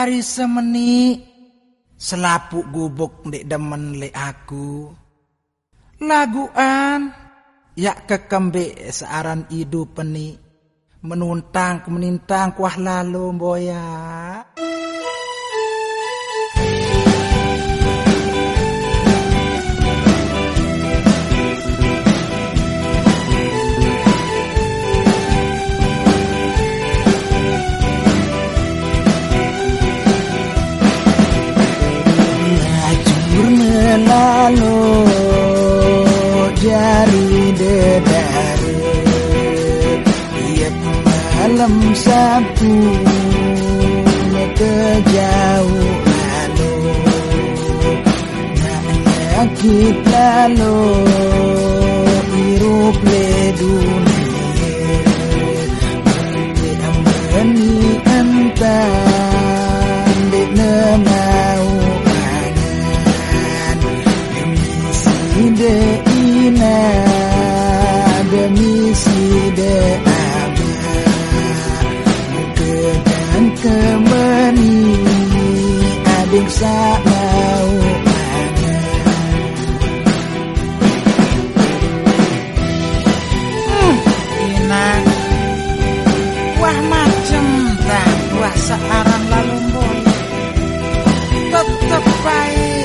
dari semeni selapuk gubuk ndek demen le aku. Laguan yak kekembe searan hidup peni menuntang menintang kuah lalu boyak punya kejauhan Tak yakin lalu tak Wah macem Tetep baik.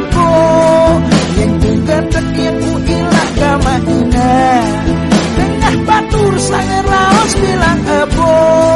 mampu Yang bukan ku ilah kama ina Tengah batur sangat laos bilang apa?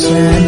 Bilang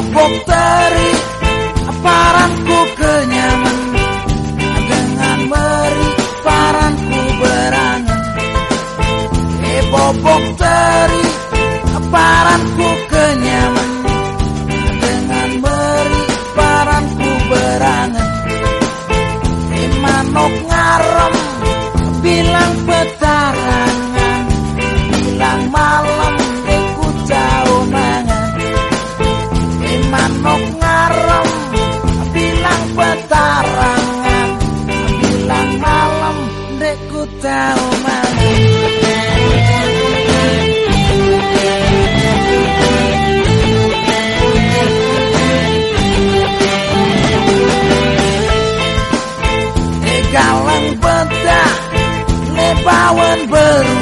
Popok teri Paranku kenyaman. Dengan meri Paranku berangan. Eh popok teri Paranku 八万分。